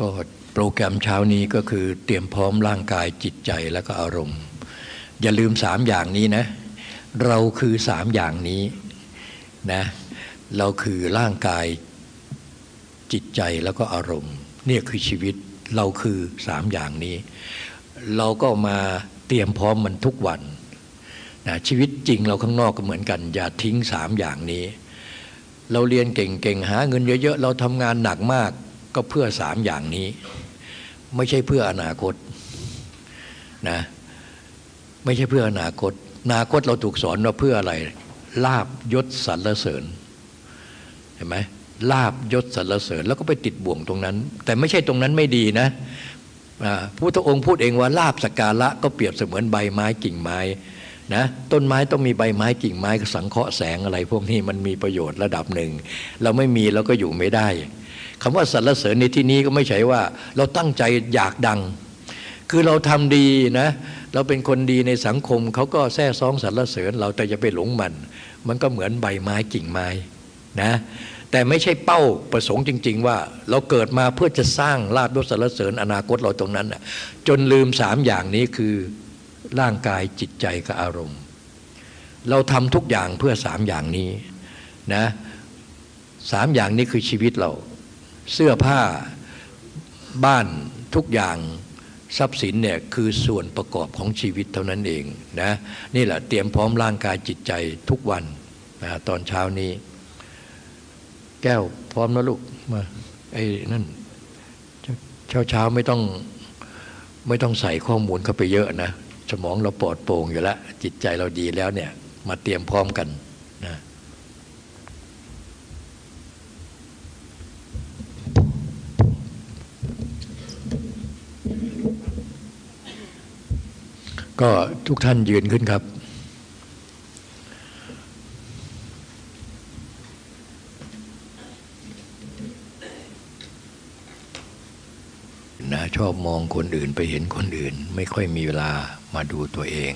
ก็โปรแกรมเช้านี้ก็คือเตรียมพร้อมร่างกายจิตใจแล้วก็อารมณ์ อย่าลืมสามอย่างนี้นะ เราคือสามอย่างนี้นะเราคือร่างกายจิตใจแล้วก็อารมณ์เนี่ยคือชีวิตเราคือสามอย่างนี้ เราก็มาเตรียมพร้อมมันทุกวันนะชีวิตจริงเราข้างนอกก็เหมือนกัน อย่าทิ้งสามอย่างนี้ เราเรียนเก่งๆหาเงินเยอะๆ เราทำงานหนักมาก ก็เพื่อสามอย่างนี้ ไม่ใช่เพื่ออนาคตนะไม่ใช่เพื่ออนาคต อนาคตเราถูกสอนว่าเพื่ออะไรลาบยศสรรเสริญเห็นไหมลาบยศสรรเสริญ แล้วก็ไปติดบ่วงตรงนั้น แต่ไม่ใช่ตรงนั้นไม่ดีนะพระพุทธองค์พูดเองว่าลาบสการะก็เปรียบเสมือนใบไม้กิ่งไม้นะต้นไม้ต้องมีใบไม้กิ่งไม้สังเคราะห์แสงอะไร พวกนี้มันมีประโยชน์ระดับหนึ่ง เราไม่มีเราก็อยู่ไม่ได้ คำว่าสรรเสริญในที่นี้ก็ไม่ใช่ว่า เราตั้งใจอยากดัง คือเราทำดีนะ เราเป็นคนดีในสังคมเขาก็แท้ซองสรรเสริญ เราแต่จะไปหลงมัน มันก็เหมือนใบไม้กิ่งไม้นะแต่ไม่ใช่เป้าประสงค์จริง ๆ ว่า เราเกิดมาเพื่อจะสร้างลาดยศสรรเสริญอนาคตเราตรงนั้นจนลืมสามอย่างนี้คือร่างกายจิตใจกับอารมณ์ เราทำทุกอย่างเพื่อสามอย่างนี้นะสามอย่างนี้คือชีวิตเรา เสื้อผ้าบ้านทุกอย่างทรัพย์สินเนี่ยคือส่วนประกอบของชีวิตเท่านั้นเองนะนี่แหละเตรียมพร้อมร่างกายจิตใจทุกวันนะตอนเช้านี้ แก้วพร้อมนะลูกมาไอ้นั่นเช้าเช้าไม่ต้องไม่ต้องใส่ข้อมูลเข้าไปเยอะนะสมองเราปลอดโปร่งอยู่แล้วจิตใจเราดีแล้วเนี่ยมาเตรียมพร้อมกันนะ ก็ทุกท่านยืนขึ้นครับ นะชอบมองคนอื่นไปเห็นคนอื่น ไม่ค่อยมีเวลามาดูตัวเอง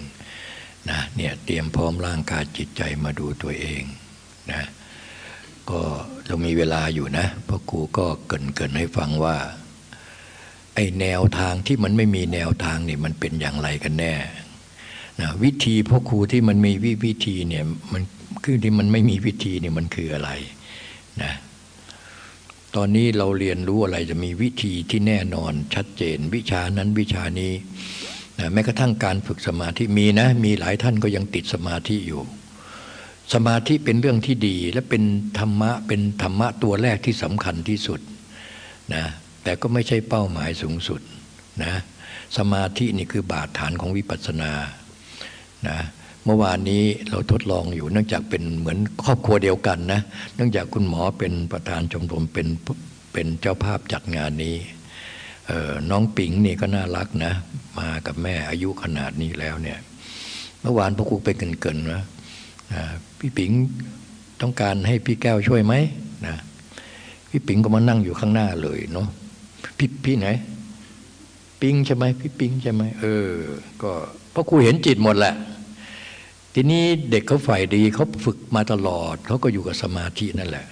นะเนี่ยเตรียมพร้อมร่างกายจิตใจมาดูตัวเองนะก็เรามีเวลาอยู่นะพ่อครูก็เกินเกินให้ฟังว่า ไอแนวทางที่มันไม่มีแนวทางเนี่ยมันเป็นอย่างไรกันแน่นะวิธีพ่อครูที่มันมีวิวิธีเนี่ยมันคือที่มันไม่มีวิธีเนี่ยมันคืออะไรนะตอนนี้เราเรียนรู้อะไรจะมีวิธีที่แน่นอนชัดเจน วิชานั้นวิชานี้นะแม้กระทั่งการฝึกสมาธิมีนะมีหลายท่านก็ยังติดสมาธิอยู่ สมาธิเป็นเรื่องที่ดี และเป็นธรรมะเป็นธรรมะตัวแรกที่สำคัญที่สุดนะ แต่ก็ไม่ใช่เป้าหมายสูงสุดนะสมาธินี่คือบาดฐานของวิปัสสนานะเมื่อวานนี้เราทดลองอยู่เนื่องจากเป็นเหมือนครอบครัวเดียวกันนะเนื่องจากคุณหมอเป็นประธานชมรมเป็นเป็นเจ้าภาพจัดงานนี้น้องปิงนี่ก็น่ารักนะ มากับแม่อายุขนาดนี้แล้วเนี่ยเมื่อวานพ่อครูไปเกินๆนะพี่ปิงต้องการให้พี่แก้วช่วยไหมนะพี่ปิงก็มานั่งอยู่ข้างหน้าเลยเนาะ พี่พี่ไหน ปิงใช่ไหมพี่ปิงใช่ไหมเออ ก็พ่อครูเห็นจิตหมดแหละ ทีนี้เด็กเขาฝ่ายดีเขาฝึกมาตลอดเขาก็อยู่กับสมาธินั่นแหละ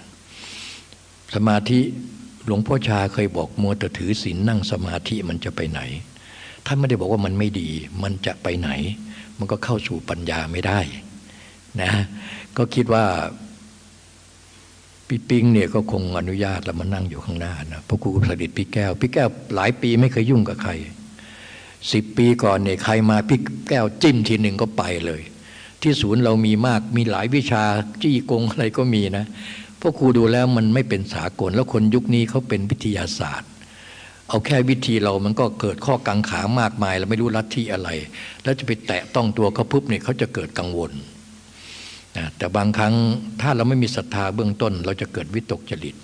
สมาธิหลวงพ่อชาเคยบอกมัวแต่ถือศีลนั่งสมาธิมันจะไปไหนท่านไม่ได้บอกว่ามันไม่ดี มันจะไปไหน มันก็เข้าสู่ปัญญาไม่ได้นะ ก็คิดว่า พี่ปิงเนี่ยก็คงอนุญาตแล้วมานั่งอยู่ข้างหน้านะพระครูสดิตพี่แก้ว พี่แก้วหลายปีไม่เคยยุ่งกับใครสิบปีก่อนเนี่ยใครมาพี่แก้วจิ้มทีหนึ่งก็ไปเลย ที่ศูนย์เรามีมากมีหลายวิชาจี้กงอะไรก็มีนะพวกครูดูแล้วมันไม่เป็นสากล แล้วคนยุคนี้เขาเป็นวิทยาศาสตร์ เอาแค่วิธีเรามันก็เกิดข้อกังขามากมาย เราไม่รู้ลัทธิอะไร แล้วจะไปแตะต้องตัวเขาปุ๊บเนี่ยเขาจะเกิดกังวล นะแต่บางครั้งถ้าเราไม่มีศรัทธาเบื้องต้น เราจะเกิดวิตกจริต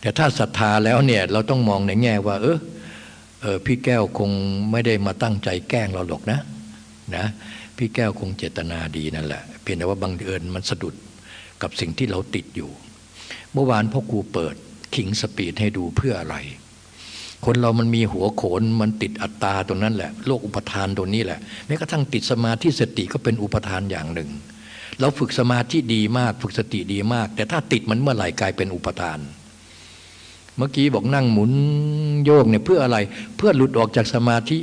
แต่ถ้าศรัทธาแล้วเนี่ยเราต้องมองในแง่ว่า เออเออพี่แก้วคงไม่ได้มาตั้งใจแกล้งเราหรอกนะนะพี่แก้วคงเจตนาดีนั่นแหละ เพียงแต่ว่าบางเอิญมันสะดุดกับสิ่งที่เราติดอยู่ เมื่อวานพ่อครูเปิดขิงสปีดให้ดูเพื่ออะไร คนเรามันมีหัวโขนมันติดอัตตาตรงนั้นแหละโลกอุปทานตรงนี้แหละแม้กระทั่งติดสมาธิสติก็เป็นอุปทานอย่างหนึ่ง เราฝึกสมาธิดีมาก ฝึกสติดีมาก แต่ถ้าติดมันเมื่อไหร่กลายเป็นอุปทาน เมื่อกี้บอกนั่งหมุนโยกเนี่ยเพื่ออะไร เพื่อหลุดออกจากสมาธิ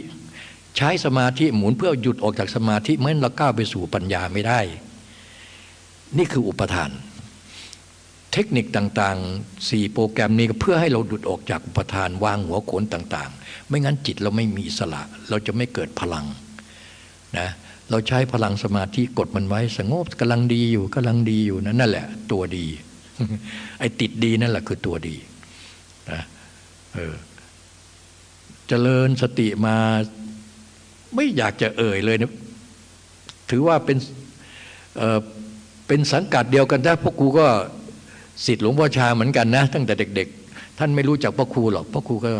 ใช้สมาธิหมุนเพื่อหยุดออกจากสมาธิเมื่อเราก้าวไปสู่ปัญญาไม่ได้ นี่คืออุปทาน เทคนิคต่างๆสี่โปรแกรมนี้ก็เพื่อให้เราหลุดออกจากอุปทานวางหัวโขนต่าง ๆ ไม่งั้นจิตเราไม่มีสระเราจะไม่เกิดพลังนะ เราใช้พลังสมาธิกดมันไว้ สงบกำลังดีอยู่กำลังดีอยู่นะนั่นแหละ ตัวดี ไอ้ติดดีนั่นแหละคือตัวดีนะเออเจริญสติมาไม่อยากจะเอ่ยเลยนะถือว่าเป็นเออเป็นสังกัดเดียวกันได้พวกครูก็สิทธิ์หลวงพ่อชาเหมือนกันนะ ตั้งแต่เด็ก ๆ ท่านไม่รู้จักพ่อครูหรอกพ่อครูก็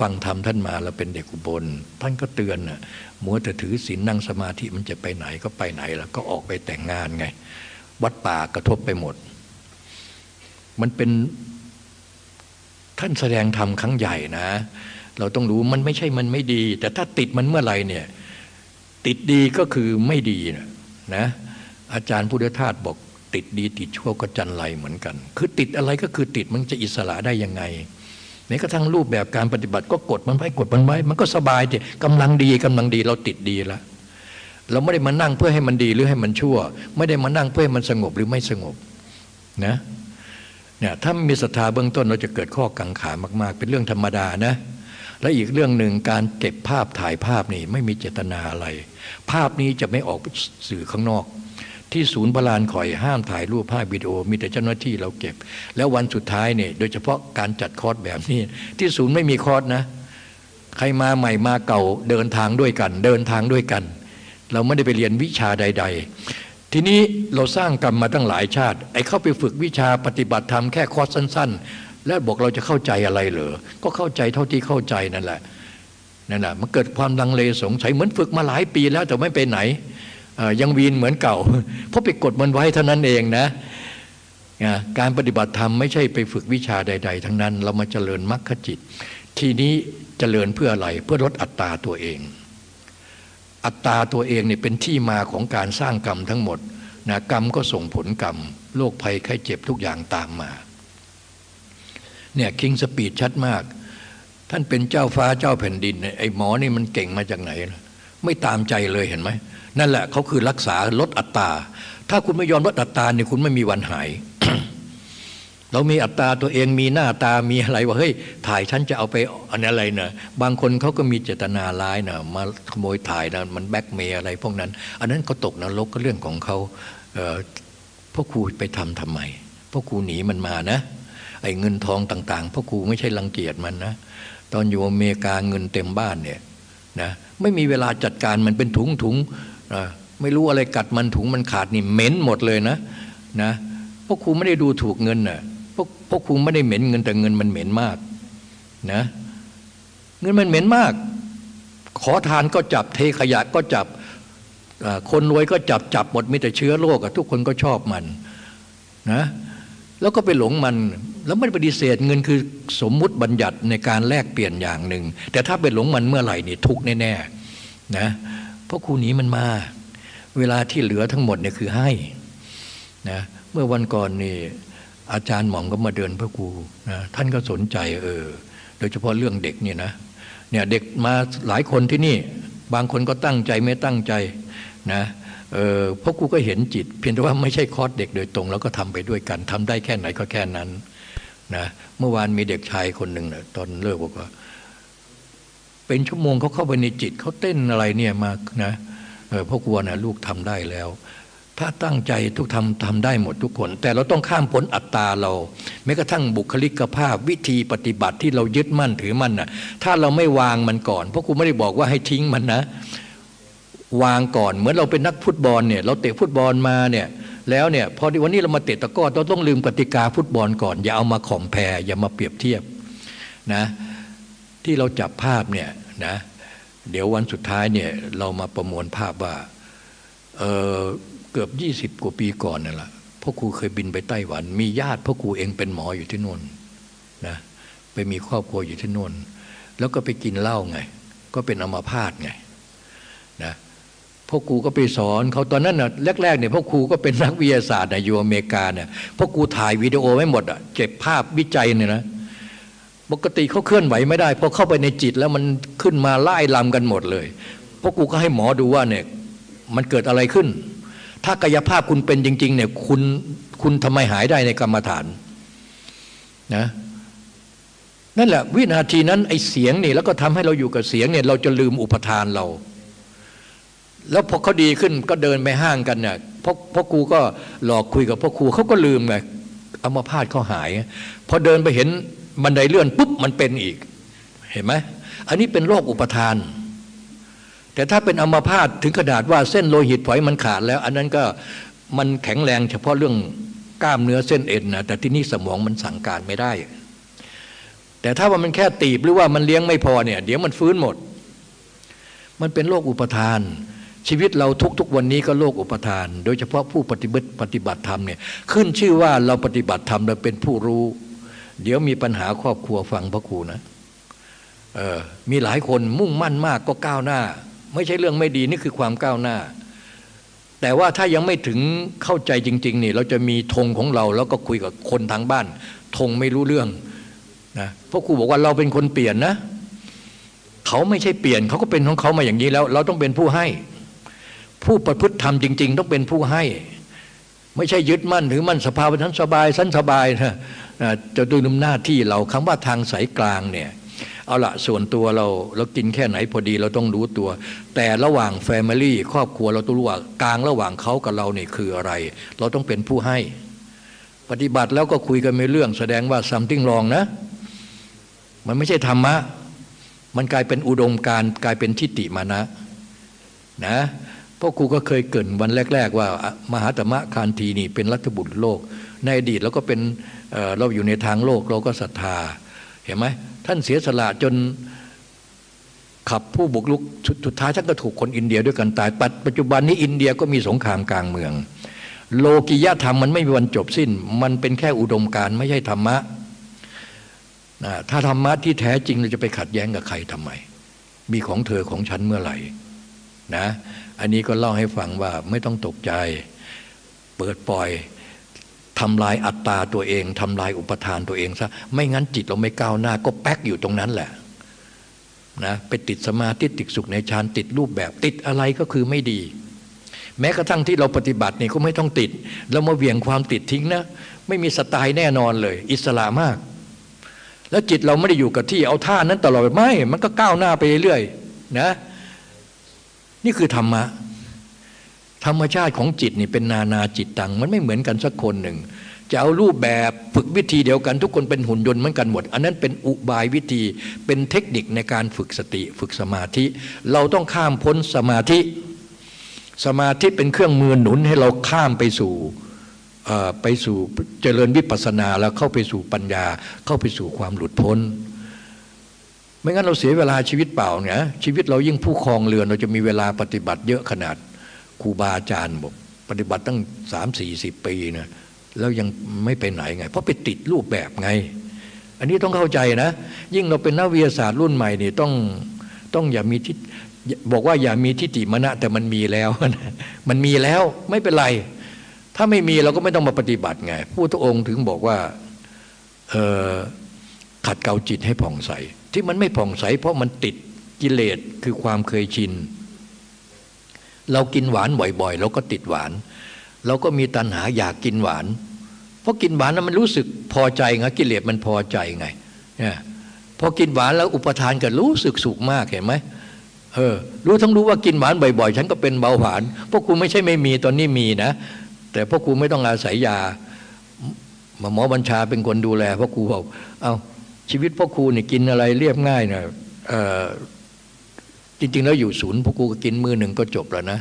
ฟังธรรมท่านมาแล้วเป็นเด็กอุบลท่านก็เตือนนะ มัวแต่ถือศีลนั่งสมาธิมันจะไปไหนก็ไปไหนแล้วก็ออกไปแต่งงานไง วัดป่ากระทบไปหมด มันเป็นท่านแสดงธรรมครั้งใหญ่นะ เราต้องรู้มันไม่ใช่มันไม่ดี แต่ถ้าติดมันเมื่อไหร่เนี่ย ติดดีก็คือไม่ดีนะนะอาจารย์พุทธทาสบอกติดดีติดชั่วก็จันไรเหมือนกัน คือติดอะไรก็คือติดมันจะอิสระได้ยังไง แม้กระทั่งรูปแบบการปฏิบัติก็กดมันไว้กดมันไว้ มันก็สบายทีกำลังดีกำลังดีเราติดดีแล้วเราไม่ได้มานั่งเพื่อให้มันดีหรือให้มันชั่ว ไม่ได้มานั่งเพื่อให้มันสงบหรือไม่สงบนะเนี่ยถ้ามีศรัทธาเบื้องต้นเราจะเกิดข้อกังขามาก ๆ เป็นเรื่องธรรมดานะและอีกเรื่องหนึ่งการเก็บภาพถ่ายภาพนี่ไม่มีเจตนาอะไร ภาพนี้จะไม่ออกสื่อข้างนอก ที่ศูนย์พลานข่อยห้ามถ่ายรูปภาพวิดีโอ มีแต่เจ้าหน้าที่เราเก็บ แล้ววันสุดท้ายเนี่ยโดยเฉพาะการจัดคอร์สแบบนี้ ที่ศูนย์ไม่มีคอร์สนะ ใครมาใหม่มาเก่าเดินทางด้วยกัน เดินทางด้วยกัน เราไม่ได้ไปเรียนวิชาใด ๆ ทีนี้เราสร้างกรรมมาตั้งหลายชาติ ไอ้เข้าไปฝึกวิชาปฏิบัติธรรมแค่คอร์สสั้น ๆ แล้วบอกเราจะเข้าใจอะไรเหรอก็เข้าใจเท่าที่เข้าใจนั่นแหละนั่นแหละมันเกิดความลังเลสงสัยเหมือนฝึกมาหลายปีแล้วแต่ไม่ไปไหน ยังวีนเหมือนเก่า เพราะไปกดมันไว้เท่านั้นเองนะการปฏิบัติธรรมไม่ใช่ไปฝึกวิชาใด ๆ ทั้งนั้น เรามาเจริญมรรคจิต ทีนี้เจริญเพื่ออะไรเพื่อลดอัตตาตัวเอง อัตตาตัวเองเนี่ยเป็นที่มาของการสร้างกรรมทั้งหมดนะกรรมก็ส่งผลกรรมโรคภัยไข้เจ็บทุกอย่างตามมาเนี่ยคิงสปีดชัดมาก ท่านเป็นเจ้าฟ้าเจ้าแผ่นดินไอ้หมอนี่มันเก่งมาจากไหน ไม่ตามใจเลยเห็นไหม นั่นแหละเขาคือรักษาลดอัตรา ถ้าคุณไม่ยอมลดอัตราเนี่ยคุณไม่มีวันหาย เรามีอัตราตัวเองมีหน้าตามีอะไรว่าเฮ้ยถ่ายฉันจะเอาไปอันอะไรเนะบางคนเขาก็มีเจตนาร้ายนะมาขโมยถ่ายนะมันแบ็กเมย์อะไรพวกนั้น อันนั้นเขาตกนรกก็เรื่องของเขาพ่อครูไปทำทำไมพ่อครูหนีมันมานะไอ้เงินทองต่างๆพ่อครูไม่ใช่รังเกียจมันนะตอนอยู่อเมริกาเงินเต็มบ้านเนี่ยนะไม่มีเวลาจัดการมันเป็นถุงถุง ไม่รู้อะไรกัดมันถุงมันขาดนี่เหม็นหมดเลยนะนะพวกครูไม่ได้ดูถูกเงินนะพวกพวกครูไม่ได้เหม็นเงินแต่เงินมันเหม็นมากนะเงินมันเหม็นมาก ขอทานก็จับเทขยะก็จับคนรวยก็จับจับหมดมีแต่เชื้อโรคทุกคนก็ชอบมันนะแล้วก็ไปหลงมันแล้วไม่ปฏิเสธเงินคือสมมุติบัญญัติในการแลกเปลี่ยนอย่างหนึ่งแต่ถ้าไปหลงมันเมื่อไหร่นี่ทุกแน่ๆนะ ราะครูหนีมันมา เวลาที่เหลือทั้งหมดเนี่ยคือให้นะเมื่อวันก่อนนี่อาจารย์หม่อมก็มาเดินพระครูนะท่านก็สนใจเออโดยเฉพาะเรื่องเด็กเนี่ยนะเนี่ยเด็กมาหลายคนที่นี่ บางคนก็ตั้งใจไม่ตั้งใจนะเออพราะครูก็เห็นจิต เพียงแต่ว่าไม่ใช่คอร์สเด็กโดยตรง แล้วก็ทำไปด้วยกันทำได้แค่ไหนก็แค่นั้นนะเมื่อวานมีเด็กชายคนหนึ่งนะตอนเลิกบอกว่า เป็นชั่วโมงเขาเข้าไปในจิตเขาเต้นอะไรเนี่ยมานะพ่อครัวนะลูกทำได้แล้ว ถ้าตั้งใจทุกทำทำได้หมดทุกคน แต่เราต้องข้ามพ้นอัตตาเรา แม้กระทั่งบุคลิกภาพวิธีปฏิบัติที่เรายึดมั่นถือมั่นนะถ้าเราไม่วางมันก่อนพ่อครูไม่ได้บอกว่าให้ทิ้งมันนะ วางก่อนเหมือนเราเป็นนักฟุตบอลเนี่ยเราเตะฟุตบอลมาเนี่ยแล้วเนี่ยพอวันนี้เรามาเตะตะก้อเราต้องลืมกติกาฟุตบอลก่อน อย่าเอามาข่มแพรอย่ามาเปรียบเทียบนะ ที่เราจับภาพเนี่ยนะเดี๋ยววันสุดท้ายเนี่ยเรามาประมวลภาพว่าเเกือบยี่สิบกว่าปีก่อนนั่นแหละพ่อครูเคยบินไปไต้หวัน มีญาติพ่อครูเองเป็นหมออยู่ที่นู่นนะไปมีครอบครัวอยู่ที่นู่น แล้วก็ไปกินเหล้าไง ก็เป็นอมาพาตไงนะพ่อครูก็ไปสอนเขาตอนนั้นน่ะแรกๆเนี่ยพ่อครูก็เป็นนักวิทยาศาสตร์นะอยู่อเมริกาเนี่ยพ่อครูถ่ายวิดีโอไว้หมดอะเก็บภาพวิจัยเนี่ยนะ ปกติเขาเคลื่อนไหวไม่ได้พอเข้าไปในจิตแล้วมันขึ้นมาไล่ลำกันหมดเลยเพราะกูก็ให้หมอดูว่าเนี่ยมันเกิดอะไรขึ้น ถ้ากายภาพคุณเป็นจริง ๆ เนี่ยคุณคุณทำไมหายได้ในกรรมฐานนะนั่นแหละวินาทีนั้นไอ้เสียงนี่แล้วก็ทำให้เราอยู่กับเสียงเนี่ยเราจะลืมอุปทานเรา แล้วพอเขาดีขึ้นก็เดินไปห้างกันเนี่ยพราะพ่อครูก็หลอกคุยกับพ่อครูเขาก็ลืมไงเอามาพาดเขาหาย พอเดินไปเห็น บันไดเลื่อนปุ๊บมันเป็นอีก เห็นไหมอันนี้เป็นโรคอุปทาน แต่ถ้าเป็นอัมาพาตถึงขนาดว่าเส้นโลหิตฝอยมันขาดแล้ว อันนั้นก็มันแข็งแรงเฉพาะเรื่องกล้ามเนื้อเส้นเอ็นนะแต่ที่นี่สมองมันสั่งการไม่ได้ แต่ถ้าว่ามันแค่ตีบหรือว่ามันเลี้ยงไม่พอเนี่ย เดี๋ยวมันฟื้นหมด มันเป็นโรคอุปทาน ชีวิตเราทุกๆวันนี้ก็โลกอุปทาน โดยเฉพาะผู้ปฏิบัติปฏิบัติธรรมเนี่ยขึ้นชื่อว่าเราปฏิบัติธรรมเราเป็นผู้รู้ เดี๋ยวมีปัญหาครอบครัวฟังพระครูนะเออมีหลายคนมุ่งมั่นมากก็ก้าวหน้า ไม่ใช่เรื่องไม่ดีนี่คือความก้าวหน้า แต่ว่าถ้ายังไม่ถึงเข้าใจจริง ๆ นี่ เราจะมีธงของเราแล้วก็คุยกับคนทางบ้านธงไม่รู้เรื่องนะพระครูบอกว่าเราเป็นคนเปลี่ยนนะเขาไม่ใช่เปลี่ยนเขาก็เป็นของเขามาอย่างนี้แล้ว เราต้องเป็นผู้ให้ ผู้ประพฤติธรรมจริง ๆ ต้องเป็นผู้ให้ ไม่ใช่ยึดมั่นถือมั่นสภาวะทันสบายสันสบายนะ จะดูนหน้าที่เราคำว่าทางสายกลางเนี่ยเอาละส่วนตัวเราเรากินแค่ไหนพอดีเราต้องรู้ตัว แต่ระหว่างแฟมิลี่ครอบครัวเราต้องรู้ว่ากลางระหว่างเขากับเราเนี่ยคืออะไร เราต้องเป็นผู้ให้ ปฏิบัติแล้วก็คุยกันไม่เรื่อง แสดงว่าซัมติ้งรองนะ มันไม่ใช่ธรรมะ มันกลายเป็นอุดมการกลายเป็นทิฏฐิมานะนะราะครูก็เคยเกินวันแรก ๆ ว่ามหาตมะคานทีนี่เป็นรัฐบุตรโลก ในอดีตเราก็เป็น เราอยู่ในทางโลกเราก็ศรัทธา เห็นไหมท่านเสียสละจนขับผู้บุกลุกสุดท้ายท่านก็ถูกคนอินเดียด้วยกันตาย ปัจจุบันนี้อินเดียก็มีสงครามกลางเมือง โลกิยธรรมมันไม่มีวันจบสิ้น มันเป็นแค่อุดมการไม่ใช่ธรรมะถ้าธรรมะที่แท้จริงเราจะไปขัดแย้งกับใครทำไม มีของเธอของฉันเมื่อไหร่นะ อันนี้ก็เล่าให้ฟังว่าไม่ต้องตกใจ เปิดปล่อย ทำลายอัตตาตัวเองทำลายอุปทานตัวเองซะไม่งั้นจิตเราไม่ก้าวหน้า ก็แป๊กอยู่ตรงนั้นแหละนะไปติดสมาธิติดสุขในฌานติดรูปแบบ ติดอะไรก็คือไม่ดี แม้กระทั่งที่เราปฏิบัตินี่ก็ไม่ต้องติดเรามาเวียงความติดทิ้งนะ ไม่มีสไตล์แน่นอนเลย อิสระมาก แล้วจิตเราไม่ได้อยู่กับที่เอาท่านั้นตลอดไม่ มันก็ก้าวหน้าไปเรื่อยๆนะ นี่คือธรรมะ ธรรมชาติของจิตนี่เป็นนานาจิตตัง มันไม่เหมือนกันสักคนหนึ่ง จะเอารูปแบบฝึกวิธีเดียวกัน ทุกคนเป็นหุ่นยนต์เหมือนกันหมด อันนั้นเป็นอุบายวิธีเป็นเทคนิคในการฝึกสติฝึกสมาธิ เราต้องข้ามพ้นสมาธิ สมาธิเป็นเครื่องมือหนุนให้เราข้ามไปสู่ไปสู่เจริญวิปัสสนาแล้วเข้าไปสู่ปัญญาเข้าไปสู่ความหลุดพ้น ไม่งั้นเราเสียเวลาชีวิตเปล่าเนี่ยชีวิตเรายิ่งผู้ครองเรือนเราจะมีเวลาปฏิบัติเยอะขนาด ครูบาอาจารย์บอกปฏิบัติตั้งสามสี่สิบปีนะแล้วยังไม่ไปไหนไง เพราะไปติดรูปแบบไง อันนี้ต้องเข้าใจนะ ยิ่งเราเป็นนักวิทยาศาสตร์รุ่นใหม่นี่ต้องต้องอย่ามีทิฏบอกว่าอย่ามีทิฏฐิมณะแต่มันมีแล้ว มันมีแล้วไม่เป็นไร ถ้าไม่มีเราก็ไม่ต้องมาปฏิบัติไงผู้ทุกองค์ถึงบอกว่าขัดเกลาจิตให้ผ่องใส ที่มันไม่ผ่องใส เพราะมันติดกิเลสคือความเคยชิน เรากินหวานบ่อยๆเราก็ติดหวาน เราก็มีตัณหาอยากกินหวาน เพราะกินหวานนั้นมันรู้สึกพอใจไงกิเลสมันพอใจไงเนี่ยพอกินหวานแล้วอุปทานก็รู้สึกสุขมากเห็นไหมเออรู้ทั้งรู้ว่ากินหวานบ่อยๆ ฉันก็เป็นเบาหวานพราะครูไม่ใช่ไม่มีตอนนี้มีนะ แต่พราะครูไม่ต้องอาศัยยาหมอบัญชาเป็นคนดูแลพราะครูบอกเอาชีวิตพ่อครูนี่ยกินอะไรเรียบง่ายนะ จริง ๆ แล้วอยู่ศูนย์พ่อครูก็กินมือหนึ่งก็จบแล้วนะ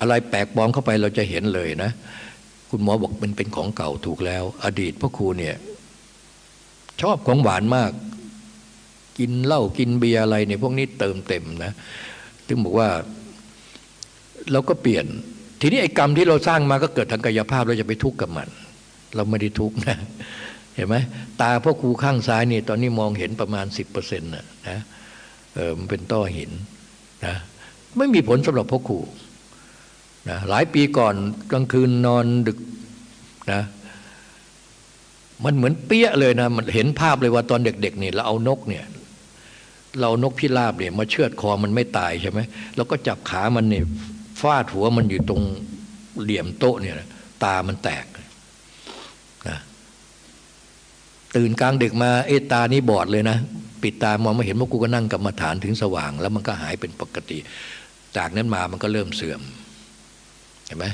อะไรแปลกปลอมเข้าไปเราจะเห็นเลยนะ คุณหมอบอกมันเป็นของเก่าถูกแล้ว อดีตพ่อครูเนี่ย ชอบของหวานมาก กินเหล้ากินเบียร์อะไรเนี่ยพวกนี้เติมเต็มนะถึงบอกว่าเราก็เปลี่ยน ทีนี้ไอ้กรรมที่เราสร้างมาก็เกิดทางกายภาพเราจะไปทุกข์กับมัน เราไม่ได้ทุกข์นะเห็นไหมตาพ่อครูข้างซ้ายนี่ตอนนี้มองเห็นประมาณสิบเปอร์เซ็นต์นะเออมันเป็นต้อหิน นะไม่มีผลสำหรับพ่อครูนะหลายปีก่อนกลางคืนนอนดึกนะมันเหมือนเปี้ยเลยนะมันเห็นภาพเลยว่าตอนเด็กๆนี่เราเอานกเนี่ยเรานกพิราบเนี่ยมาเชือดคอมันไม่ตายใช่ไหมเราก็จับขามันเนี่ยฟาดหัวมันอยู่ตรงเหลี่ยมโต๊ะเนี่ยตามันแตกนะตื่นกลางดึกมาเออตานี่บอดเลยนะ ปิดตามองไม่เห็นว่ากูก็นั่งกรรมฐานถึงสว่าง แล้วมันก็หายเป็นปกติ จากนั้นมามันก็เริ่มเสื่อมเห็นไหม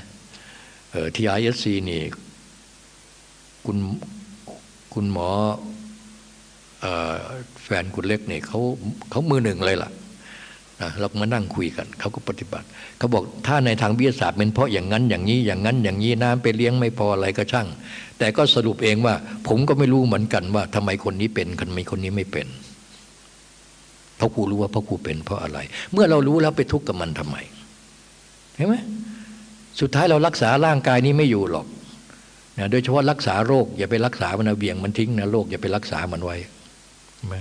เออที่ ISC นี่คุณคุณหมออแฟนคุณเล็กเนี่ยเขาเขามือหนึ่งเลยล่ะนะเรามานั่งคุยกัน เขาก็ปฏิบัติ เขาบอกถ้าในทางวิทยาศาสตร์เป็นเพราะอย่างนั้นอย่างนี้อย่างนั้นอย่างนี้น้ำไปเลี้ยงไม่พออะไรก็ช่าง แต่ก็สรุปเองว่า ผมก็ไม่รู้เหมือนกันว่าทำไมคนนี้เป็นทำไมคนนี้ไม่เป็น พราะครูรู้ว่าพระครูเป็นเพราะอะไร เมื่อเรารู้แล้วไปทุกข์กับมันทำไมเห็นไหมสุดท้ายเรารักษาร่างกายนี้ไม่อยู่หรอกนะโดยเฉพาะรักษาโรคอย่าไปรักษามันเบี่ยงมันทิ้งนะโรคอย่าไปรักษามันไว้ใช่ไหม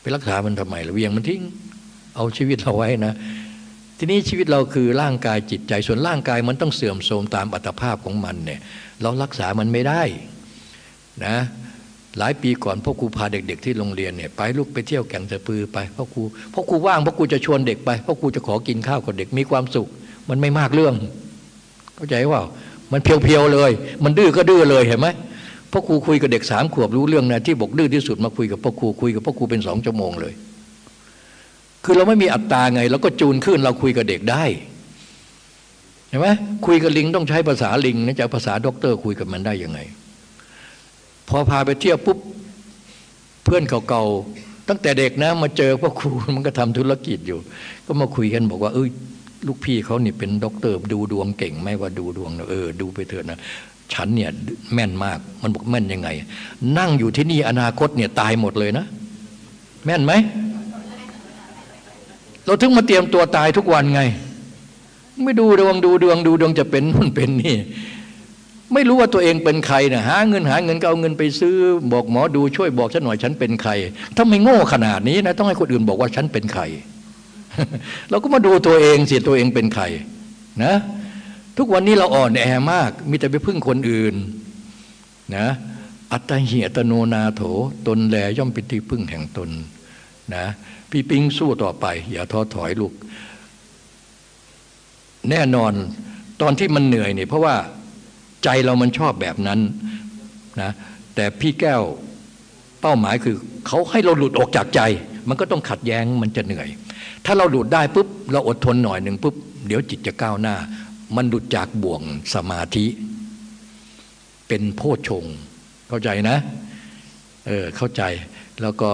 ไปรักษามันทำไมเราเบี่ยงมันทิ้ง เอาชีวิตเราไว้นะ ทีนี้ชีวิตเราคือร่างกายจิตใจส่วนร่างกายมันต้องเสื่อมโทรมตามอัตภาพของมันเนี่ย เรารักษามันไม่ได้นะ หลายปีก่อนพ่อครูพาเด็ก ๆ ที่โรงเรียนเนี่ยไปลูกไปเที่ยวแก่งสะปือไปพ่อครูพ่อครูว่างพ่อครูจะชวนเด็กไปพ่อครูจะขอกินข้าวกับเด็กมีความสุข มันไม่มากเรื่อง เข้าใจว่ามันเพียวๆเลย มันดื้อก็ดื้อเลยเห็นไหมพ่อครูคุยกับเด็กสามขวบรู้เรื่องนะที่บอกดื้อที่สุดมาคุยกับพ่อครูคุยกับพ่อครูเป็นสองชั่วโมงเลย คือเราไม่มีอัตราไงเราก็จูนขึ้นเราคุยกับเด็กได้เห็นไหมคุยกับลิงต้องใช้ภาษาลิงนะจะภาษาด็อกเตอร์คุยกับมันได้ยังไง พอพาไปเที่ยวปุ๊บเพื่อนเก่าๆตั้งแต่เด็กนะมาเจอพ่อครูมันก็ทำธุรกิจอยู่ ก็มาคุยกันบอกว่า เอ้ยลูกพี่เขานี่เป็นด็อกเตอร์ดูดวงเก่งไม่ว่าดูดวงเออดูไปเถอะนะฉันเนี่ยแม่นมากมันบอกแม่นยังไง นั่งอยู่ที่นี่อนาคตเนี่ยตายหมดเลยนะ แม่นไหม เราถึงมาเตรียมตัวตายทุกวันไง ไม่ดูดวงดูดวงดูดวงจะเป็นนู่นเป็นนี่ ไม่รู้ว่าตัวเองเป็นใครนะหาเงินหาเงินก็เอาเงินไปซื้อ บอกหมอดูช่วยบอกฉันหน่อยฉันเป็นใครถ้าไม่โง่ขนาดนี้นะต้องให้คนอื่นบอกว่าฉันเป็นใคร เราก็มาดูตัวเองสิตัวเองเป็นใครนะ ทุกวันนี้เราอ่อนแอมาก มีแต่ไปพึ่งคนอื่นนะอัตหิอัตโนนาโถตนแลย่อมเป็นที่พึ่งแห่งตนนะพี่ปิงสู้ต่อไป อย่าท้อถอยลูก แน่นอนตอนที่มันเหนื่อยเนี่ยเพราะว่า ใจเรามันชอบแบบนั้นนะแต่พี่แก้วเป้าหมายคือเขาให้เราหลุดออกจากใจ มันก็ต้องขัดแย้งมันจะเหนื่อย ถ้าเราหลุดได้ปุ๊บเราอดทนหน่อยหนึ่งปุ๊บเดี๋ยวจิตจะก้าวหน้า มันหลุดจากบ่วงสมาธิ เป็นโพชงเข้าใจนะเออเข้าใจแล้วก็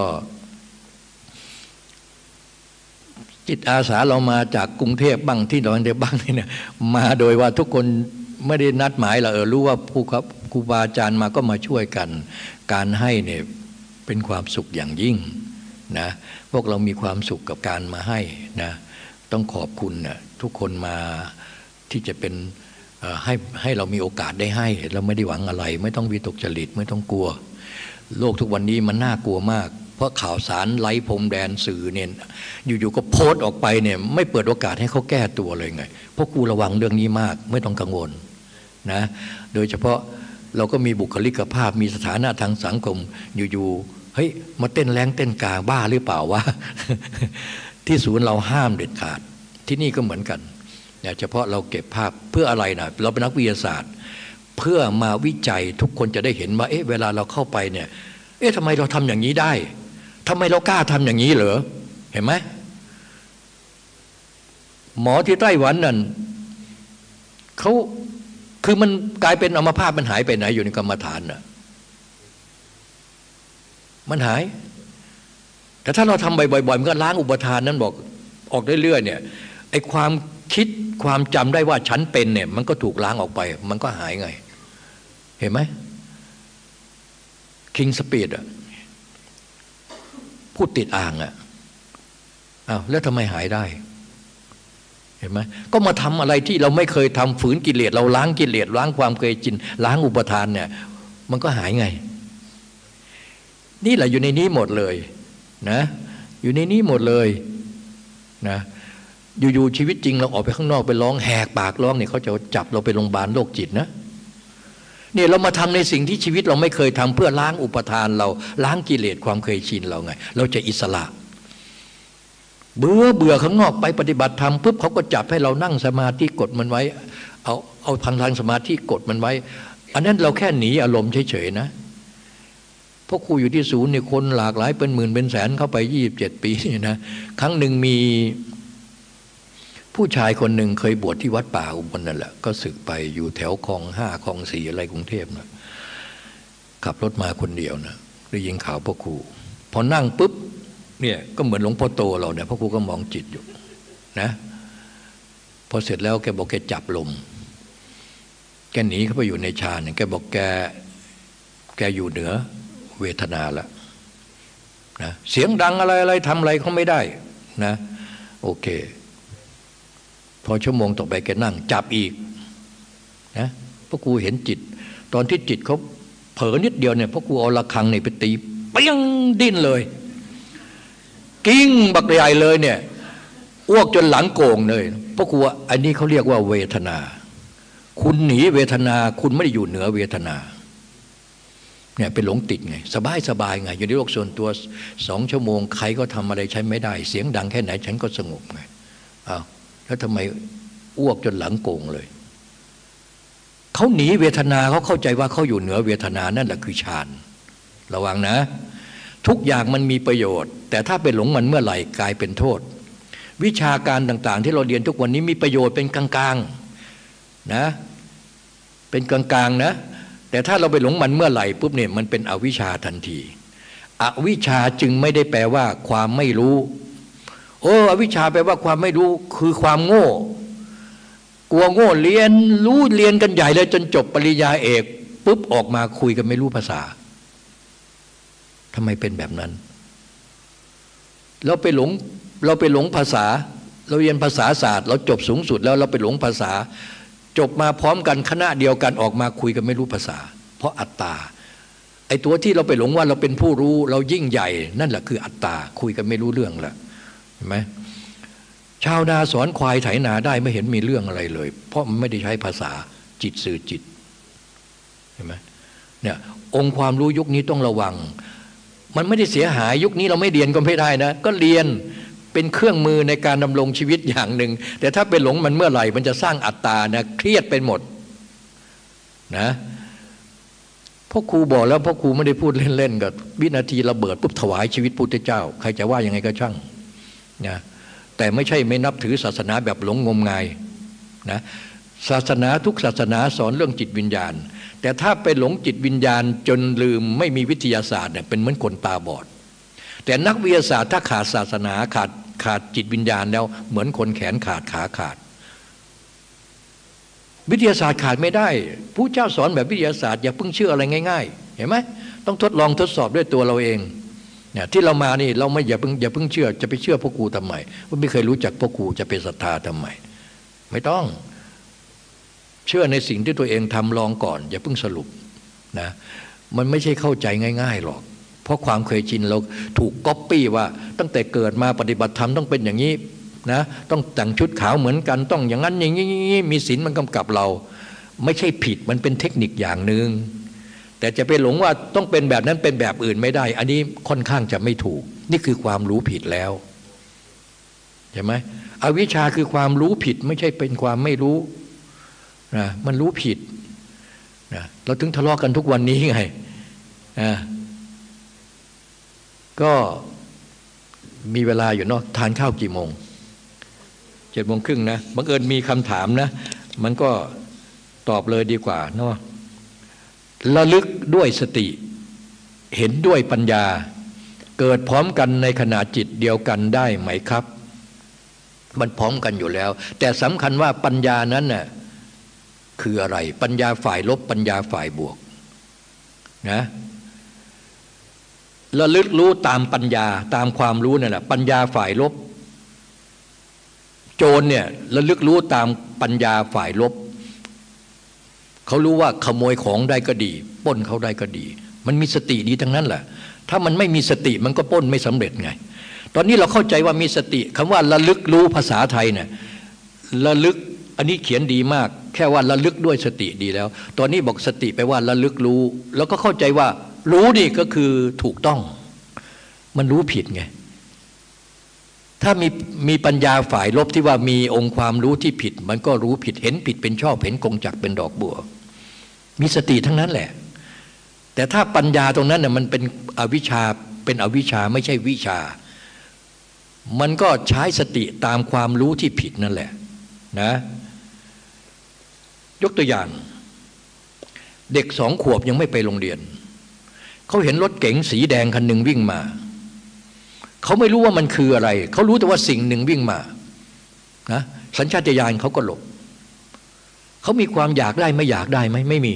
จิตอาสาเรามาจากกรุงเทพบ้างที่ดอนเดบ้างนี่เนี่ยมาโดยว่าทุกคน ไม่ได้นัดหมายเราเออรู้ว่าผู้ครับครูบาอาจารย์มาก็มาช่วยกัน การให้เนี่ยเป็นความสุขอย่างยิ่งนะพวกเรามีความสุขกับการมาให้นะต้องขอบคุณนะทุกคนมาที่จะเป็นให้ให้เรามีโอกาสได้ให้ เราไม่ได้หวังอะไร ไม่ต้องวิตกจริตไม่ต้องกลัว โลกทุกวันนี้มันน่ากลัวมาก เพราะข่าวสารไร้พรมแดนสื่อเนี่ยอยู่ๆก็โพสต์ออกไปเนี่ยไม่เปิดโอกาสให้เขาแก้ตัวเลยไง เพราะกูระวังเรื่องนี้มาก ไม่ต้องกังวล นะโดยเฉพาะเราก็มีบุคลิกภาพมีสถานะทางสังคมอยู่ๆเฮ้ยมาเต้นแรงเต้นกาบ้าหรือเปล่าวะที่ศูนย์เราห้ามเด็ดขาด ที่นี่ก็เหมือนกันเนี่ยเฉพาะเราเก็บภาพเพื่ออะไรนะเราเป็นนักวิทยาศาสตร์ เพื่อมาวิจัยทุกคนจะได้เห็นว่าเอ๊ะเวลาเราเข้าไปเนี่ย เอ๊ะทำไมเราทำอย่างนี้ได้ทำไมเรากล้าทำอย่างนี้เหรอเห็นไหมหมอที่ไต้หวันนั่นเขา คือมันกลายเป็นอมพาตมันหายไปไหนอยู่ในกรรมฐานน่ะมันหาย แต่ถ้าเราทำบ่อยๆมันก็ล้างอุปาทานนั้นบอกออกเรื่อยๆเนี่ยไอ้ความคิดความจำได้ว่าฉันเป็นเนี่ย มันก็ถูกล้างออกไป มันก็หายไง เห็นไหม King's Speech อะพูดติดอ่างอะอ้าวแล้วทำไมหายได้ เห็นไหมก็มาทำอะไรที่เราไม่เคยทำฝืนกิเลสเราล้างกิเลสล้างความเคยชินล้างอุปทานเนี่ย มันก็หายไง นี่แหละอยู่ในนี้หมดเลยนะ อยู่ในนี้หมดเลยนะอยู่ๆชีวิตจริงเราออกไปข้างนอกไปร้องแหกปากร้องเนี่ยเขาจะจับเราไปโรงพยาบาลโรคจิตนะเนี่ยเรามาทำในสิ่งที่ชีวิตเราไม่เคยทำเพื่อล้างอุปทานเราล้างกิเลสความเคยชินเราไง เราจะอิสระ เบื่อเบื่อข้างนอกไปปฏิบัติธรรมปุ๊บเขาก็จับให้เรานั่งสมาธิกดมันไว้ เอาเอาพังทางสมาธิกดมันไว้ อันนั้นเราแค่หนีอารมณ์เฉยๆนะพราะครูอยู่ที่ศูนย์เนี่ยคนหลากหลายเป็นหมื่นเป็นแสนเข้าไปยี่บเจ็ดปีเนี่ยนะครั้งหนึ่งมีผู้ชายคนหนึ่งเคยบวชที่วัดป่าอุบลนั่นแหละก็ศึกไปอยู่แถวคลองห้าคลองสี่อะไรกรุงเทพนะขับรถมาคนเดียวนะได้ยินข่าวพ่อครูพอนั่งปุ๊บ เนี่ยก็เหมือนหลวงพ่อโตเราเนี่ยพ่อครูก็มองจิตอยู่นะพอเสร็จแล้วแกบอกแกจับลม แกหนีเข้าไปอยู่ในฌานเนี่ยแกบอกแกแกอยู่เหนือเวทนาแล้วนะเสียงดังอะไรอะไรทำอะไรเขาไม่ได้นะโอเค พอชั่วโมงต่อไปแกนั่ง จับอีกนะพระครูเห็นจิต ตอนที่จิตเขาเผลอนิดเดียวเนี่ยพระครูเอาระฆังเนี่ยไปตีเปี้ยงดิ้นเลย กิ้งบักใหญ่เลยเนี่ยอ้วกจนหลังโก่งเลยเพราะครูว่าอันนี้เขาเรียกว่าเวทนา คุณหนีเวทนาคุณไม่ได้อยู่เหนือเวทนาเนี่ยเป็นหลงติดไง สบายสบายไง อยู่ในโลกส่วนตัวสองชั่วโมงใครก็ทำอะไรใช้ไม่ได้ เสียงดังแค่ไหนฉันก็สงบไงอ้าวแล้วทำไมอ้วกจนหลังโก่งเลยเขาหนีเวทนาเขาเข้าใจว่าเขาอยู่เหนือเวทนานั่นแหละคือฌานระวังนะ ทุกอย่างมันมีประโยชน์ แต่ถ้าไปหลงมันเมื่อไหร่กลายเป็นโทษ วิชาการต่างๆ ที่เราเรียนทุกวันนี้มีประโยชน์เป็นกลางๆนะเป็นกลางๆนะแต่ถ้าเราไปหลงมันเมื่อไหร่ปุ๊บเนี่ยมันเป็นอวิชชาทันที อวิชชาจึงไม่ได้แปลว่า ความไม่รู้ โอ้อวิชชาแปลว่าความไม่รู้คือความโง่ กลัวโง่เรียนรู้เรียนกันใหญ่เลยจนจบปริญญาเอกปุ๊บออกมาคุยกันไม่รู้ภาษา ทำไมเป็นแบบนั้น เราไปหลงเราไปหลงภาษา เราเรียนภาษาศาสตร์ เราจบสูงสุดแล้วเราไปหลงภาษา จบมาพร้อมกันคณะเดียวกันออกมาคุยกันไม่รู้ภาษา เพราะอัตตาไอ้ตัวที่เราไปหลงว่าเราเป็นผู้รู้ เรายิ่งใหญ่ นั่นแหละคืออัตตาคุยกันไม่รู้เรื่องละเห็นไหมชาวนาสอนควายไถนาได้ไม่เห็นมีเรื่องอะไรเลย เพราะมันไม่ได้ใช้ภาษาจิตสื่อจิตเห็นไหมเนี่ยองค์ความรู้ยุคนี้ต้องระวัง มันไม่ได้เสียหายยุคนี้เราไม่เรียนก็ไม่ได้นะ ก็เรียนเป็นเครื่องมือในการดำรงชีวิตอย่างหนึ่ง แต่ถ้าไปหลงมันเมื่อไหร่ มันจะสร้างอัตตานะเครียดไปหมดนะพ่อครูบอกแล้วพ่อครูไม่ได้พูดเล่นๆกับวินาทีระเบิดปุ๊บถวายชีวิตพุทธเจ้า ใครจะว่ายังไงก็ช่างนะแต่ไม่ใช่ไม่นับถือศาสนาแบบหลงงมงายนะศาสนาทุกศาสนาสอนเรื่องจิตวิญญาณ แต่ถ้าไปหลงจิตวิญญาณจนลืมไม่มีวิทยาศาสตร์เนี่ยเป็นเหมือนคนตาบอด แต่นักวิทยาศาสตร์ถ้าขาดศาสนาขาดขาดจิตวิญญาณแล้วเหมือนคนแขนขาดขาขาด วิทยาศาสตร์ขาดไม่ได้ ผู้เจ้าสอนแบบวิทยาศาสตร์อย่าเพิ่งเชื่ออะไรง่าย ๆ เห็นไหมต้องทดลองทดสอบด้วยตัวเราเองเนี่ยที่เรามานี่เราไม่อย่าเพิ่งอย่าเพิ่งเชื่อจะไปเชื่อพ่อครูทำไมว่าไม่เคยรู้จักพ่อครูจะเป็นศรัทธาทำไมไม่ต้อง ชื่อในสิ่งที่ตัวเองทำลองก่อน อย่าเพิ่งสรุปนะมันไม่ใช่เข้าใจง่าย ๆหรอก เพราะความเคยชินเราถูกก๊อปปี้ว่า ตั้งแต่เกิดมาปฏิบัติธรรมต้องเป็นอย่างนี้นะต้องแต่งชุดขาวเหมือนกันต้องอย่างนั้นอย่างนี้มีศีลมันกำกับเรา ไม่ใช่ผิดมันเป็นเทคนิคอย่างหนึ่งแต่จะไปหลงว่าต้องเป็นแบบนั้นเป็นแบบอื่นไม่ได้ อันนี้ค่อนข้างจะไม่ถูก นี่คือความรู้ผิดแล้วใช่ไหมอวิชชาคือความรู้ผิดไม่ใช่เป็นความไม่รู้ นะมันรู้ผิดนะเราถึงทะเลาะกกันทุกวันนี้ไงนะก็มีเวลาอยู่เนาะทานข้าวกี่โมงเจ็ดโมงครึ่งนะบังเอิญมีคำถามนะ มันก็ตอบเลยดีกว่าเนาะระลึกด้วยสติ เห็นด้วยปัญญา เกิดพร้อมกันในขณะจิตเดียวกันได้ไหมครับ มันพร้อมกันอยู่แล้ว แต่สำคัญว่าปัญญานั้นน่ะ คืออะไร ปัญญาฝ่ายลบปัญญาฝ่ายบวกนะระลึกรู้ตามปัญญาตามความรู้นั่นแหละปัญญาฝ่ายลบ โจรเนี่ยระลึกรู้ตามปัญญาฝ่ายลบ เขารู้ว่าขโมยของได้ก็ดีป้นเขาได้ก็ดี มันมีสติดีทั้งนั้นแหละ ถ้ามันไม่มีสติมันก็ป้นไม่สำเร็จไง ตอนนี้เราเข้าใจว่ามีสติคำว่าระลึกรู้ภาษาไทยเนี่ยระลึกอันนี้เขียนดีมาก แค่ว่าระลึกด้วยสติดีแล้ว ตอนนี้บอกสติไปว่าระลึกรู้ แล้วก็เข้าใจว่า รู้นี่ก็คือถูกต้อง มันรู้ผิดไง ถ้ามีมีปัญญาฝ่ายลบที่ว่ามีองค์ความรู้ที่ผิด มันก็รู้ผิดเห็นผิดเป็นชอบเห็นกงจักเป็นดอกบัว มีสติทั้งนั้นแหละ แต่ถ้าปัญญาตรงนั้นน่ยมันเป็นอวิชชาเป็นอวิชชาไม่ใช่วิชา มันก็ใช้สติตามความรู้ที่ผิดนั่นแหละ นะ ยกตัวอย่าง เด็กสองขวบยังไม่ไปโรงเรียน เขาเห็นรถเก๋งสีแดงคันหนึ่งวิ่งมา เขาไม่รู้ว่ามันคืออะไร เขารู้แต่ว่าสิ่งหนึ่งวิ่งมานะสัญชาตญาณเขาก็หลบ เขามีความอยากได้ไม่อยากได้ไหมไม่มี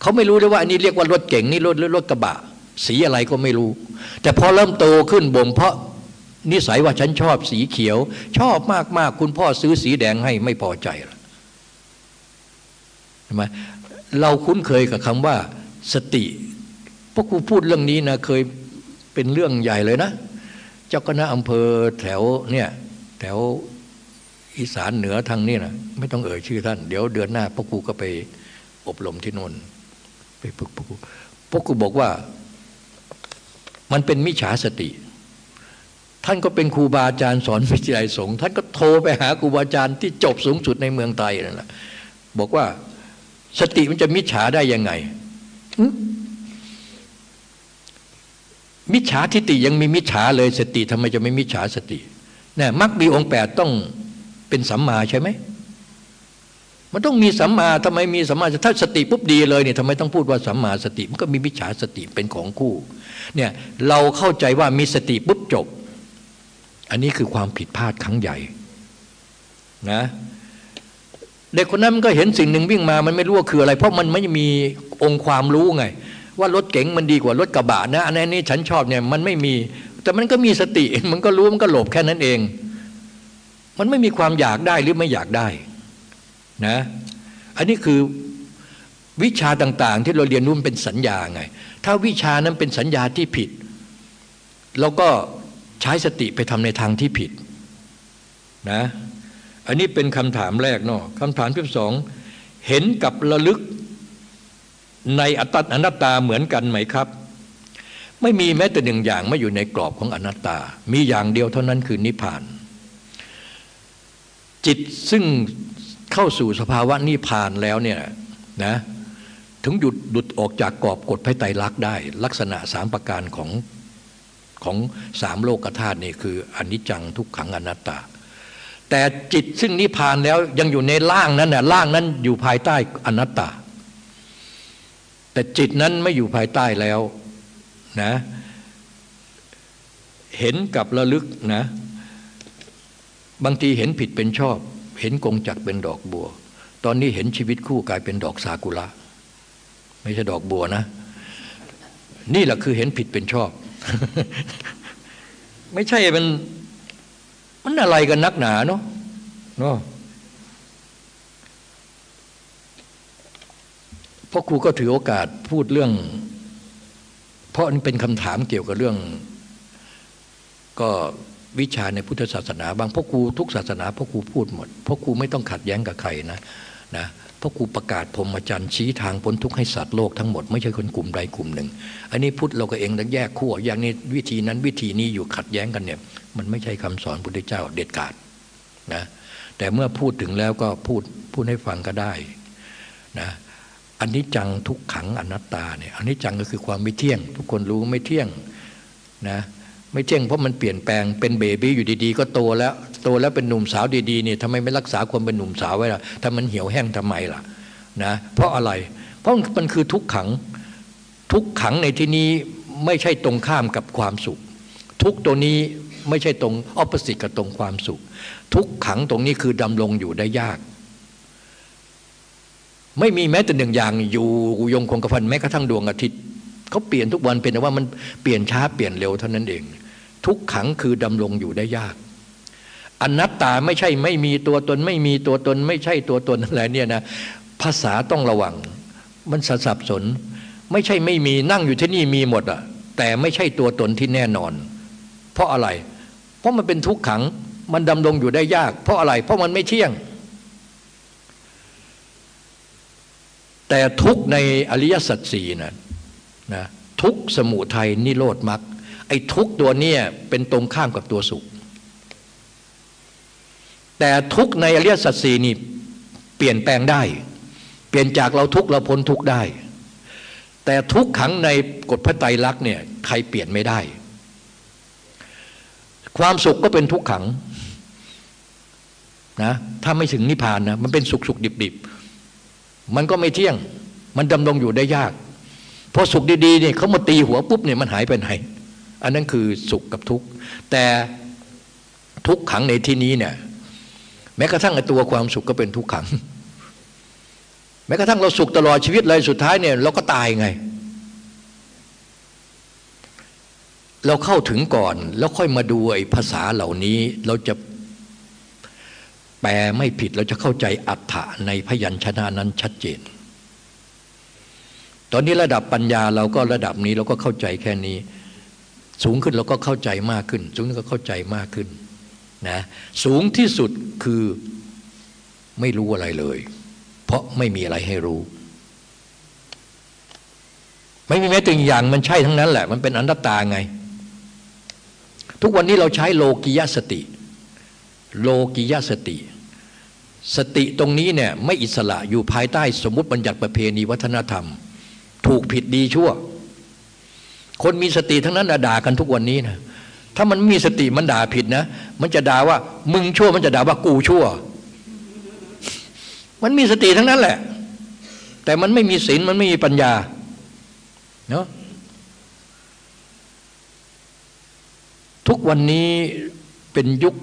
เขาไม่รู้ด้วยว่าอันนี้เรียกว่ารถเก๋งนี่รถรถกระบะ สีอะไรก็ไม่รู้ แต่พอเริ่มโตขึ้นบ่มเพราะนิสัยว่าฉันชอบสีเขียว ชอบมากมากคุณพ่อซื้อสีแดงให้ไม่พอใจละ ใช่ไหมเราคุ้นเคยกับคำว่าสติพราะครูพูดเรื่องนี้นะเคยเป็นเรื่องใหญ่เลยนะ เจ้าคณะอำเภอแถวเนี่ยแถวอีสานเหนือทางนี้นะไม่ต้องเอ่ยชื่อท่าน เดี๋ยวเดือนหน้าพ่อครูก็ไปอบรมที่นนไปฝึกพ่อครูพ่อครูบอกว่า มันเป็นมิจฉาสติ ท่านก็เป็นครูบาอาจารย์สอนวิทยสงฆ์ท่านก็โทรไปหาครูบาอาจารย์ที่จบสูงสุดในเมืองไทยนั่นแหละบอกว่า สติมันจะมิจฉาได้ยังไงมิจฉาทิฏฐิยังมีมิจฉาเลยสติทำไมจะไม่มิจฉาสติเนี่ยมักมีองค์แปดต้องเป็นสัมมาใช่ไหมมันต้องมีสัมมาทำไมมีสัมมาถ้าสติปุ๊บดีเลยเนี่ยทำไมต้องพูดว่าสัมมาสติ มันก็มีมิจฉาสติเป็นของคู่เนี่ยเราเข้าใจว่ามีสติปุ๊บจบ อันนี้คือความผิดพลาดครั้งใหญ่นะ เด็กคนนั้นมันก็เห็นสิ่งหนึ่งวิ่งมา มันไม่รู้ว่าคืออะไร เพราะมันไม่มีองค์ความรู้ไง ว่ารถเก๋งมันดีกว่ารถกระบะนะอันนี้ฉันชอบเนี่ยมันไม่มี แต่มันก็มีสติ มันก็รู้มันก็หลบแค่นั้นเอง มันไม่มีความอยากได้หรือไม่อยากได้นะอันนี้คือวิชาต่างๆ ที่เราเรียนรู้มันเป็นสัญญาไง ถ้าวิชานั้นเป็นสัญญาที่ผิดเราก็ใช้สติไปทำในทางที่ผิดนะ อันนี้เป็นคำถามแรกเนาะคำถามที่สองเห็นกับระลึกในอัตตอนัตตาเหมือนกันไหมครับ ไม่มีแม้แต่หนึ่งอย่างไม่อยู่ในกรอบของอนัตตา มีอย่างเดียวเท่านั้นคือนิพพาน จิตซึ่งเข้าสู่สภาวะนิพพานแล้วเนี่ยนะถึงหยุดดุดออกจากกรอบกฎพระไตรลักษณ์ได้ ลักษณะสามประการของของสามโลกธาตุนี่คืออนิจจังทุกขังอนัตตา แต่จิตซึ่งนิพพานแล้วยังอยู่ในร่างนั้นน่ะร่างนั้นอยู่ภายใต้อนัตตา แต่จิตนั้นไม่อยู่ภายใต้แล้วนะเห็นกับระลึกนะ บางทีเห็นผิดเป็นชอบ เห็นกงจักเป็นดอกบัว ตอนนี้เห็นชีวิตคู่กลายเป็นดอกซากุระไม่ใช่ดอกบัวนะ นี่แหละคือเห็นผิดเป็นชอบ ไม่ใช่มัน มันอะไรกันนักหนาเนาะเนาะพ่อครูก็ถือโอกาสพูดเรื่อง เพราะนี่เป็นคำถามเกี่ยวกับเรื่อง ก็วิชาในพุทธศาสนา บางพ่อครูทุกศาสนาพ่อครูพูดหมดพ่อครูไม่ต้องขัดแย้งกับใครนะนะราะครูประกาศพรมจันทร์ชี้ทางพ้นทุกข์ให้สัตว์โลกทั้งหมดไม่ใช่คนกลุ่มใดกลุ่มหนึ่ง อันนี้พุทธเราก็เองต้องแยกขั้วอย่างนี้วิธีนั้นวิธีนี้อยู่ขัดแย้งกันเนี่ย มันไม่ใช่คำสอนพุทธเจ้าเด็ดขาดนะแต่เมื่อพูดถึงแล้วก็พูดพูดให้ฟังก็ได้นะอันนี้จังทุกขังอนัตตาเนี่ยอันนี้จังก็คือความไม่เที่ยง ทุกคนรู้ไม่เที่ยงนะไม่เที่ยงเพราะมันเปลี่ยนแปลงเป็นเบบี้อยู่ดีๆ ก็โตแล้วโตแล้วเป็นหนุ่มสาวดีๆเนี่ยทำไมไม่รักษาความเป็นหนุ่มสาวไว้ล่ะถ้ามันเหี่ยวแห้งทำไมล่ะนะเพราะอะไร เพราะมันคือทุกขังทุกขังในที่นี้ไม่ใช่ตรงข้ามกับความสุข ทุกตัวนี้ ไม่ใช่ตรงออปสิตกับตรงความสุข ทุกขังตรงนี้คือดำรงอยู่ได้ยาก ไม่มีแม้แต่หนึ่งอย่างอยู่ยงคงกระพันแม้กระทั่งดวงอาทิตย์เขาเปลี่ยนทุกวันเป็นแต่ว่ามันเปลี่ยนช้าเปลี่ยนเร็วเท่านั้นเอง ทุกขังคือดำรงอยู่ได้ยากอนัตตาไม่ใช่ไม่มีตัวตน ไม่มีตัวตน ไม่ใช่ตัวตนอะไรเนี่ยนะภาษาต้องระวัง มันสับสน ไม่ใช่ไม่มีนั่งอยู่ที่นี่มีหมดอะแต่ไม่ใช่ตัวตนที่แน่นอน เพราะอะไร เพราะมันเป็นทุกขัง มันดำรงอยู่ได้ยาก เพราะอะไร เพราะมันไม่เที่ยง แต่ทุกในอริยสัจสี่นะนะทุกสมุทัยนิโรธมรรคไอ้ทุกตัวเนี้ยเป็นตรงข้ามกับตัวสุข แต่ทุกในอริยสัจสี่นี่เปลี่ยนแปลงได้ เปลี่ยนจากเราทุกเราพ้นทุกได้ แต่ทุกขังในกฎพระไตรลักษณ์เนี่ยใครเปลี่ยนไม่ได้ ความสุขก็เป็นทุกขังนะถ้าไม่ถึงนิพพานนะมันเป็นสุขสุขดิบดิบมันก็ไม่เที่ยง มันดำรงอยู่ได้ยากพอสุขดีๆเนี่ยเขามาตีหัวปุ๊บเนี่ยมันหายไปไหน อันนั้นคือสุขกับทุกข์แต่ทุกขังในที่นี้เนี่ยแม้กระทั่งตัวความสุขก็เป็นทุกขัง แม้กระทั่งเราสุขตลอดชีวิตเลยสุดท้ายเนี่ยเราก็ตายไง เราเข้าถึงก่อน แล้วค่อยมาดูไอ้ภาษาเหล่านี้เราจะแปลไม่ผิดเราจะเข้าใจอัฏฐะในพยัญชนะนั้นชัดเจน ตอนนี้ระดับปัญญาเราก็ระดับนี้เราก็เข้าใจแค่นี้ สูงขึ้นเราก็เข้าใจมากขึ้น สูงก็เข้าใจมากขึ้นนะสูงที่สุดคือไม่รู้อะไรเลย เพราะไม่มีอะไรให้รู้ ไม่มีแม้แต่อย่างมันใช่ทั้งนั้นแหละ มันเป็นอนัตตาไง ทุกวันนี้เราใช้โลกิยสติ โลกิยสติ สติตรงนี้เนี่ยไม่อิสระอยู่ภายใต้สมมติบัญญัติประเพณีวัฒนธรรม ถูกผิดดีชั่ว คนมีสติทั้งนั้นด่ากันทุกวันนี้นะถ้ามันมีสติมันด่าผิดนะ มันจะด่าว่ามึงชั่วมันจะด่าว่ากูชั่ว มันมีสติทั้งนั้นแหละ แต่มันไม่มีศีลมันไม่มีปัญญาเนาะ ทุกวันนี้เป็นยุค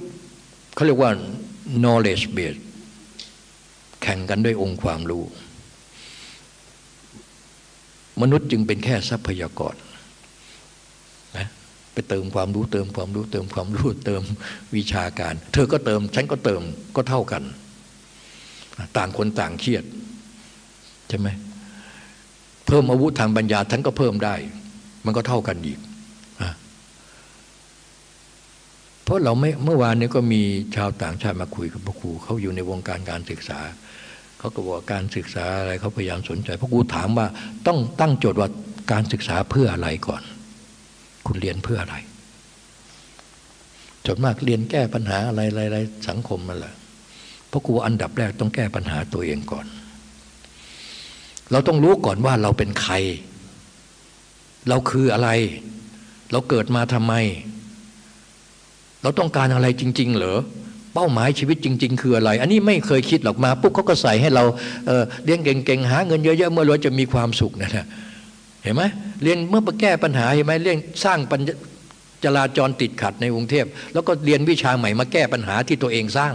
เขาเรียกว่า knowledge base แข่งกันด้วยองค์ความรู้ มนุษย์จึงเป็นแค่ทรัพยากรนะไปเติมความรู้เติมความรู้เติมความรู้เติมวิชาการ เธอก็เติม ฉันก็เติมก็เท่ากัน ต่างคนต่างเครียดใช่ไหมเพิ่มอาวุธทางปัญญาฉันก็เพิ่มได้ มันก็เท่ากันอีก เพราะเราไม่เมื่อวานนี้ก็มีชาวต่างชาติมาคุยกับพระครูเขาอยู่ในวงการการศึกษาเขาก็บอกการศึกษาอะไรเขาพยายามสนใจเพราะกูถามว่าต้องตั้งโจทย์ว่าการศึกษาเพื่ออะไรก่อน คุณเรียนเพื่ออะไรจนมากเรียนแก้ปัญหาอะไรอะไรสังคมนั่นแหละเพราะกูอันดับแรกต้องแก้ปัญหาตัวเองก่อน เราต้องรู้ก่อนว่าเราเป็นใคร เราคืออะไร เราเกิดมาทำไม เราต้องการอะไรจริง ๆ เหรอเป้าหมายชีวิตจริง ๆ คืออะไร อันนี้ไม่เคยคิดหรอกมาปุ๊บเขาก็ใส่ให้เราเเรียนเก่งๆหาเงินเยอะๆเมื่อเราจะมีความสุขนะนะเห็นไหมเรียนเมื่อมาแก้ปัญหาเห็นไหมเรื่องสร้างปัญจราจรติดขัดในกรุงเทพแล้วก็เรียนวิชาใหม่มาแก้ปัญหาที่ตัวเองสร้าง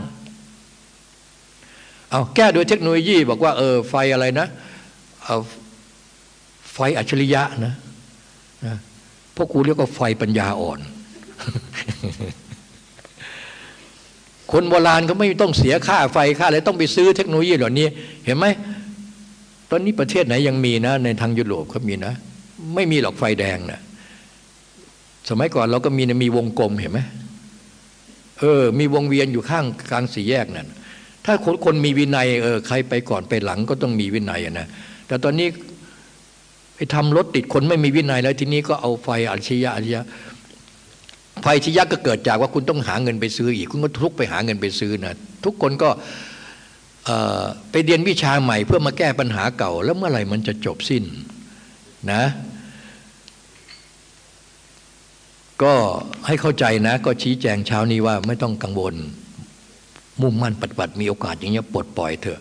เอาแก้โดยเทคโนโลยีบอกว่าเออไฟอะไรนะเอาไฟอัจฉริยะนะพวกครูเรียกว่าไฟปัญญาอ่อน คนโบราณเขาไม่ต้องเสียค่าไฟค่าอะไรต้องไปซื้อเทคโนโลยีเหล่านี้ เห็นไหมตอนนี้ประเทศไหนยังมีนะ ในทางยุโรปเขามีนะ ไม่มีหรอกไฟแดงนะสมัยก่อนเราก็มีนะมีวงกลมเห็นไหมเออ มีวงเวียนอยู่ข้างกลางสี่แยกนั่นถ้าคนคนมีวินัยเออใครไปก่อนไปหลังก็ต้องมีวินัยนะแต่ตอนนี้ไปทำรถติดคนไม่มีวินัยแล้วทีนี้ก็เอาไฟอัจฉริยะอัจฉริยะ ภัยชียะก็เกิดจากว่าคุณต้องหาเงินไปซื้ออีก คุณก็ทุกไปหาเงินไปซื้อนะทุกคนก็ไปเรียนวิชาใหม่เพื่อมาแก้ปัญหาเก่า แล้วเมื่อไหร่มันจะจบสิ้นนะก็ให้เข้าใจนะ ก็ชี้แจงเช้านี้ว่าไม่ต้องกังวล มุ่งมั่นปฏิบัติมีโอกาสอย่างเงี้ยปลดปล่อยเถอะ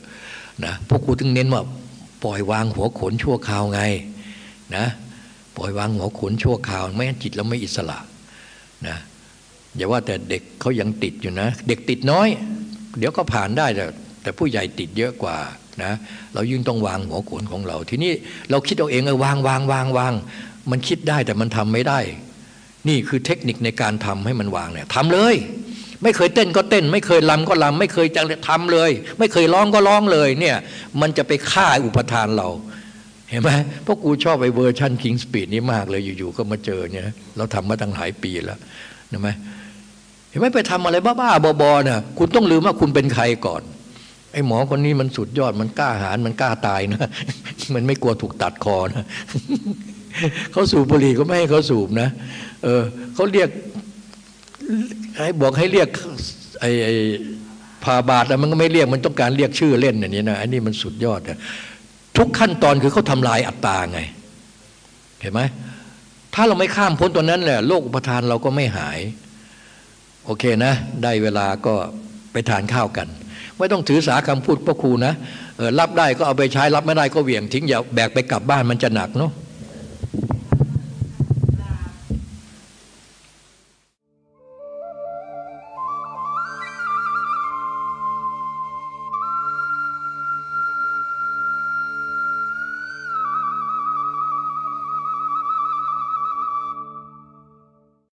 นะพวกครูถึงเน้นว่าปล่อยวางหัวขนชั่วคราวไงนะปล่อยวางหัวขนชั่วคราว ไม่งั้นจิตเราไม่อิสระ นะอย่าว่าแต่เด็กเขายังติดอยู่นะ เด็กติดน้อย เดี๋ยวก็ผ่านได้แต่แต่ผู้ใหญ่ติดเยอะกว่านะเรายิ่งต้องวางหัวโขนของเรา ทีนี้เราคิดเอาเองเออวางวางวางวางมันคิดได้แต่มันทำไม่ได้ นี่คือเทคนิคในการทำให้มันวางเนี่ยทำเลย ไม่เคยเต้นก็เต้น ไม่เคยรำก็รำไม่เคยจะทำเลย ไม่เคยร้องก็ร้องเลยเนี่ยมันจะไปฆ่าอุปาทานเรา ห็นไหมพวกกูชอบไปเวอร์ชัน King's Speech นี้มากเลยอยู่ๆก็มาเจอเนี่ยเราทำมาตั้งหลายปีแล้วเห็นไหมเห็นไหมไปทำอะไรบ้าๆบอๆเนี่ยคุณต้องลืมว่าคุณเป็นใครก่อน ไอ้หมอคนนี้มันสุดยอดมันกล้าหาญมันกล้าตายนะ มันไม่กลัวถูกตัดคอนะเขาสูบบุหรี่ก็ไม่ให้เขาสูบนะ เออเขาเรียกให้บอกให้เรียกไอ้ไอ้พาบาทแล้วมันก็ไม่เรียกมันต้องการเรียกชื่อเล่นอย่างนี้นะอันนี้มันสุดยอดนะ ทุกขั้นตอนคือเขาทำลายอัตตาไง เห็นไหมถ้าเราไม่ข้ามพ้นตัวนั้นแหละโรคอุปทานเราก็ไม่หาย โอเคนะ ได้เวลาก็ไปทานข้าวกัน ไม่ต้องถือสาคำพูดพ่อครูนะออรับได้ก็เอาไปใช้รับไม่ได้ก็เหวี่ยงทิ้งอย่าแบกไปกลับบ้านมันจะหนักเนาะ